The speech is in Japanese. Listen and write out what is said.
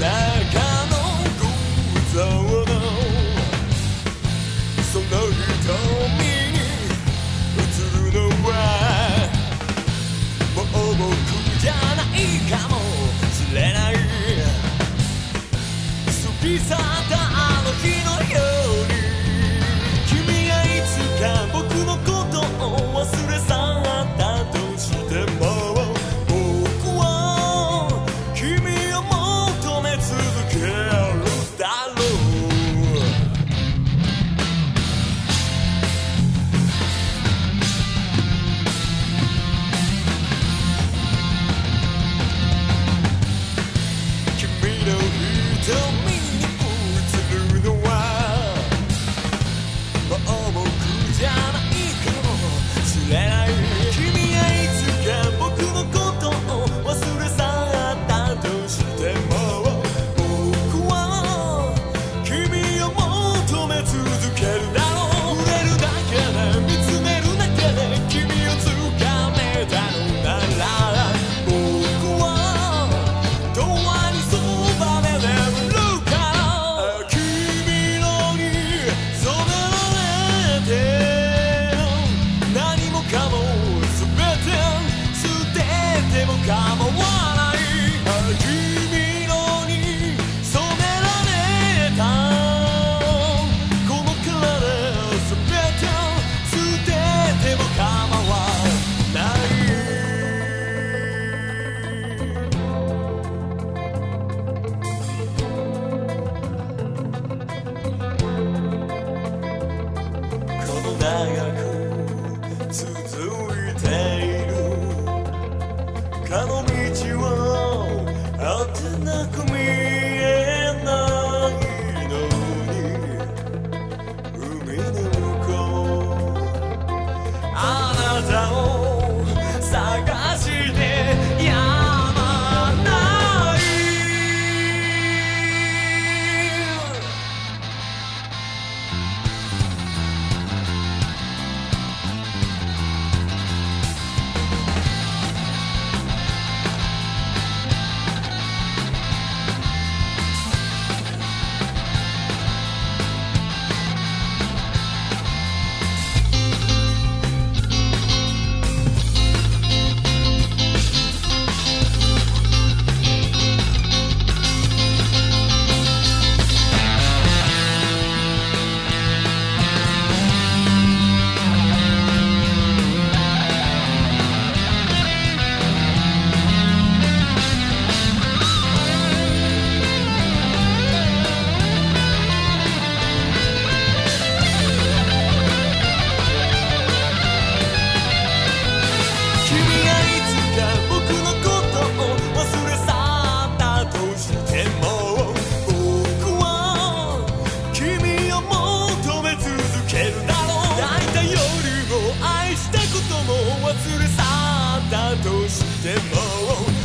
that. 度も忘れ去ったとしても